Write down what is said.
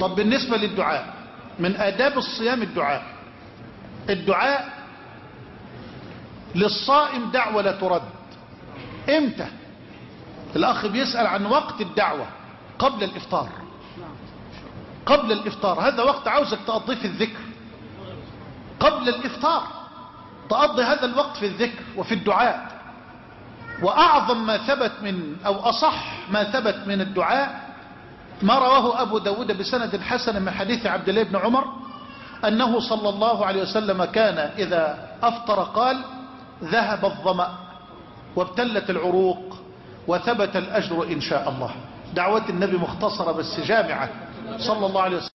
طب بالنسبة للدعاء من آداب الصيام الدعاء. الدعاء للصائم دعوة لا ترد. إمتى؟ الأخ بيسأل عن وقت الدعوة قبل الإفطار. قبل الإفطار. هذا وقت عاوزك تقضيه في الذكر. قبل الإفطار. تقضي هذا الوقت في الذكر وفي الدعاء. وأعظم ما ثبت من أو أصح ما ثبت من الدعاء ما رواه أبو داود بسند حسن من حديث عبد الله بن عمر أنه صلى الله عليه وسلم كان إذا أفطر قال ذهب الظمأ وابتلت العروق وثبت الأجر إن شاء الله. دعوة النبي مختصرة بس جامعة صلى الله عليه وسلم.